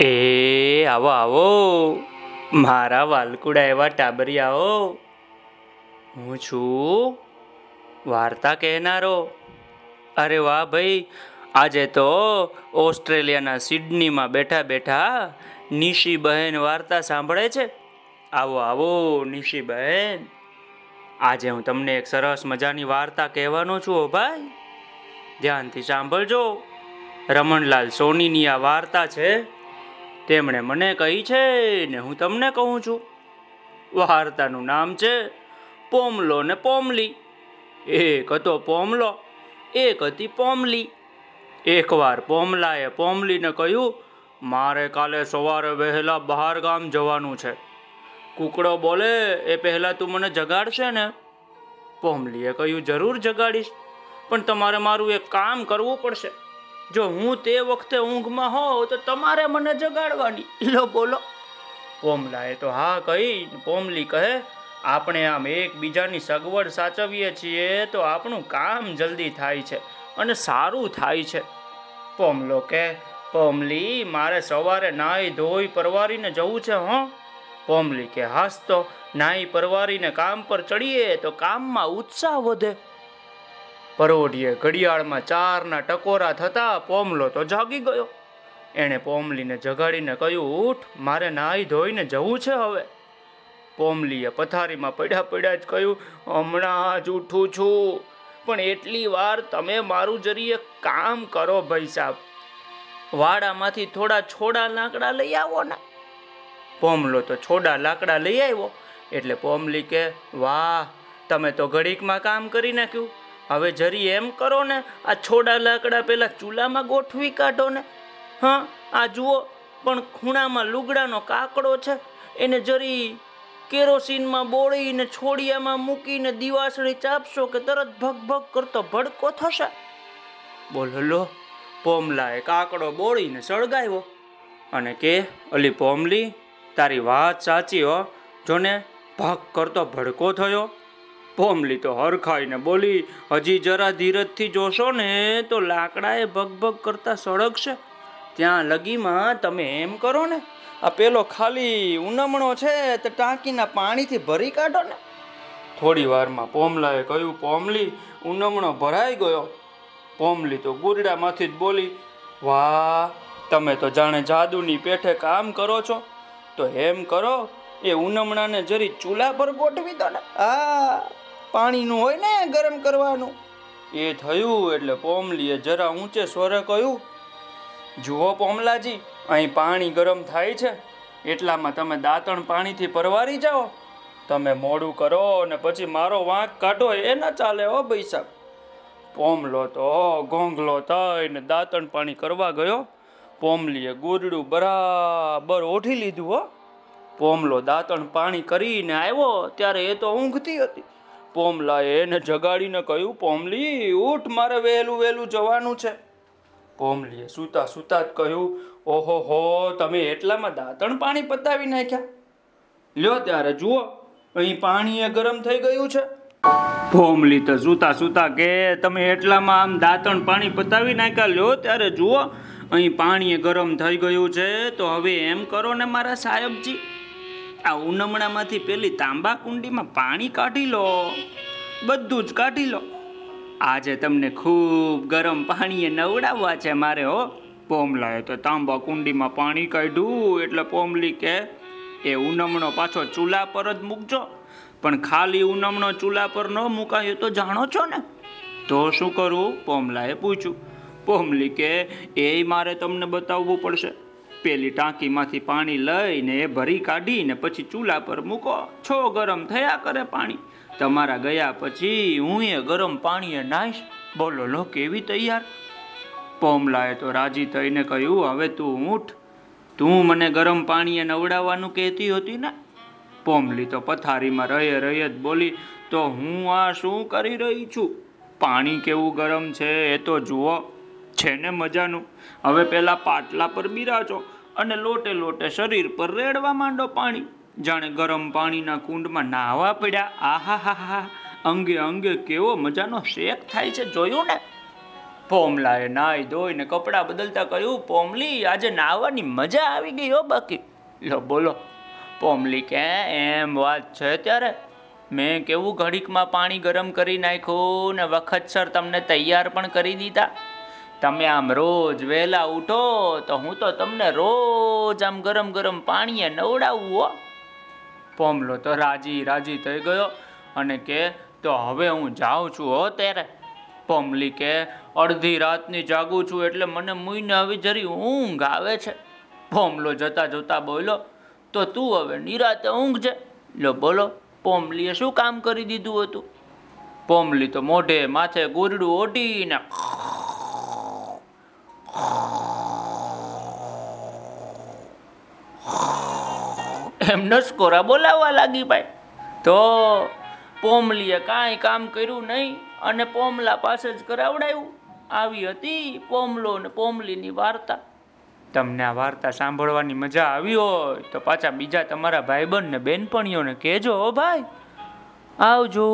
એ આવો આવો. મારા વાલકુડા એવા ટાબરિયાઓ. હું છું વાર્તા કહેનારો. અરે વાહ ભાઈ, આજે તો ઓસ્ટ્રેલિયાના સિડનીમાં બેઠા બેઠા નિશી બહેન વાર્તા સાંભળે છે. આવો આવો, નિશી બહેન. આજે હું તમને એક સરસ મજાની વાર્તા કહેવાનો છું હો ભાઈ. ધ્યાનથી સાંભળજો. રમણલાલ સોનીની આ વાર્તા છે તેમણે મને કહી છે ને હું તમને કહું છું. વાર્તાનું નામ છે પોમલો ને પોમલી. એક હતો પોમલો, એક હતી પોમલી. એકવાર પોમલાએ પોમલીને કહ્યું, મારે કાલે સવારે વહેલા બહાર ગામ જવાનું છે. કુકડો બોલે, એ પહેલાં તું મને જગાડશે ને. પોમલીએ કહ્યું, જરૂર જગાડીશ, પણ તમારે મારું એક કામ કરવું પડશે. જો હું તે વખતે ઊંઘમાં હોઉં તો તમારે મને જગાડવાની. લો, બોલો. પોમલાએ તો હા કહી પોમલી કહે, આપણે આમ એકબીજાની સગવડ સાચવીએ છીએ તો આપણું કામ જલ્દી થાય છે અને સારું થાય છે. પોમલો કે પોમલી, મારે સવારે નાહી ધોઈ પરવારીને જવું છે, હો. પોમલી કે હાસ તો નાહી પરવારીને કામ પર ચડીએ તો કામમાં ઉત્સાહ વધે. પરોઢીએ ઘડિયાળમાં ચારના ટકોરા થતા પોમલો તો જાગી ગયો. એણે પોમલીને જગાડીને કહ્યું, ઉઠ, મારે નાહી ધોઈને જવું છે હવે. પોમલીએ પથારીમાં પડ્યા પડ્યા જ કહ્યું, હમણાં જ ઉઠું છું. પણ એટલી વાર તમે મારું જરીએ કામ કરો ભાઈ સાહેબ વાડામાંથી થોડા છોડા લાકડા લઈ આવો ને. પોમલો તો છોડા લાકડા લઈ આવ્યો. એટલે પોમલી કે, વાહ, તમે તો ઘડીકમાં કામ કરી નાખ્યું. હવે જરી એમ કરો ને, આ છોડા લાકડા પેલા ચૂલામાં ગોઠવી કાઢો ને. હા, આ જુઓ, પણ ખૂણામાં લુગડાનો કાકડો છે. એને જરી કેરોસીનમાં બોળીને, છોડિયામાં મૂકીને દિવાસળી ચાપશો કે તરત ભગ ભગ કરતો ભડકો થશે. બોલો લો પોમલાએ કાકડો બોળીને સળગાવ્યો. અને કે, અલી પોમલી, તારી વાત સાચી હો, જોને, ભગ કરતો ભડકો થયો. પોમલી તો હરખાઈને બોલી, હજી જરા ધીરજથી જોશો ને તો લાકડાએ ભગભગ કરતા સળગશે ત્યાં લગીમાં તમે એમ કરો ને, આ પેલો ખાલી ઉનમણો છે તો ટાંકીના પાણીથી ભરી કાઢો ને. થોડી વારમાં પોમલાએ કહ્યું, પોમલી, ઉનમણો ભરાઈ ગયો. પોમલી તો ગુરડામાંથી જ બોલી, વાહ, તમે તો જાણે જાદુની પેઠે કામ કરો છો. તો એમ કરો, એ ઉનમણાને જરી ચૂલા પર ગોઠવી દો ને. આ પાણીનું હોય ને ગરમ કરવાનું? એ થયું એટલે પોમલીએ જરા ઊંચે સ્વરે કહ્યું, જુઓ પોમલાજી, અહીં પાણી ગરમ થાય છે. એટલામાં તમે દાંતણ પાણીથી પરવારી જાઓ. તમે મોડું કરો અને પછી મારો વાંક કાઢો એ ન ચાલે હો ભાઈ પોમલો તો ઘોંઘલો થઈને દાંતણ પાણી કરવા ગયો. પોમલીએ ગુરડું બરાબર ઓઠી લીધું હો. પોમલો દાંતણ પાણી કરીને આવ્યો, ત્યારે એ તો ઊંઘતી હતી. પોમલાએ એને જગાડીને કહ્યું, પોમલી, ઉઠ, મારે વહેલું વહેલું જવાનું છે. પોમલીએ સૂતા સૂતા જ કહ્યું, ઓહો હો, તમે એટલામાં દાંતણ પાણી પતાવી નાખ્યા. લ્યો ત્યારે જુઓ, અહીં પાણી એ ગરમ થઈ ગયું છે. પોમલી તો સૂતા સૂતા કે, તમે એટલામાં આમ દાંતણ પાણી પતાવી નાખ્યા. લ્યો ત્યારે જુઓ, અહીં પાણી ગરમ થઈ ગયું છે, તો હવે એમ કરો ને મારા સાહેબજી. આ ઉનમણામાંથી પેલી તાંબા કુંડીમાં પાણી કાઢી લો. બધું જ કાઢી લો. આજે તમને ખૂબ ગરમ પાણીએ નવડાવવા છે મારે, હો. પોમલાએ તો તાંબા કુંડીમાં પાણી કાઢ્યું, એટલે પોમલી કે, એ ઉનમણો પાછો ચૂલા પર જ મૂકજો. પણ ખાલી ઉનમણો ચૂલા પર ન મુકાયો તો જાણો છો ને. તો શું કરવું પોમલાએ પૂછ્યું. પોમલી કે, એ મારે તમને બતાવવું પડશે. પેલી ટાંકીમાંથી પાણી લઈને એ ભરી કાઢીને પછી ચૂલા પર મૂકો. છો ગરમ થયા કરે પાણી. તમારા ગયા પછી હું એ ગરમ પાણીએ નાહીશ. બોલો, લો, કેવી તૈયાર? પોમલાએ તો રાજી થઈને કહ્યું, હવે તું ઊઠ તું મને ગરમ પાણીએ નવડાવવાનું કહેતી હતી ને? પોમલી તો પથારીમાં રહે રહે જ બોલી, તો હું આ શું કરી રહી છું? પાણી કેવું ગરમ છે એ તો જુઓ. છે ને મજાનું? હવે પહેલાં પાટલા પર બિરાજો અને લોટે લોટે શરીર પર રેડવા માંડો પાણી. જાણે ગરમ પાણીના કુંડમાં નાહવા પડ્યા. આહા હા અંગે અંગે કેવો મજાનો શેક થાય છે જોયું ને? પોમલાએ નાહી ધોઈને કપડાં બદલતા કહ્યું, પોમલી, આજે નાહવાની મજા આવી ગઈ હો બાકી. લો, બોલો. પોમલી કે, એમ વાત છે ત્યારે? મેં કેવું ઘડીકમાં પાણી ગરમ કરી નાખ્યું ને વખતસર તમને તૈયાર પણ કરી દીધા. તમે આમ રોજ વહેલા ઉઠો તો હું તો તમને રોજ આમ ગરમ ગરમ પાણીએ નવડાવું, હો. પોમલો તો રાજી રાજી થઈ ગયો અને કે તો હવે હું જાઉં છું, હો, ત્યારે. પોમલી કે અડધી રાતની જાગું છું એટલે મને મૂઈને હવે જરી ઊંઘ આવે છે. પોમલો જતા જોતા બોલો તો તું હવે નિરાતે ઊંઘ છે લો, બોલો, પોમલીએ શું કામ કરી દીધું હતું? પોમલી તો મોઢે માથે ગોરડું ઓઢીને એમ નસકોરા બોલાવવા લાગી ભાઈ. તો પોમલીએ કાંઈ કામ કર્યું નહીં અને પોમલા પાસે જ કરાવડાયું. આવી હતી પોમલો ને પોમલીની વાર્તા. તમને આ વાર્તા સાંભળવાની મજા આવી હોય તો પાછા બીજા તમારા ભાઈબંધ ને બેનપણીઓને કહેજો હો ભાઈ. આવજો.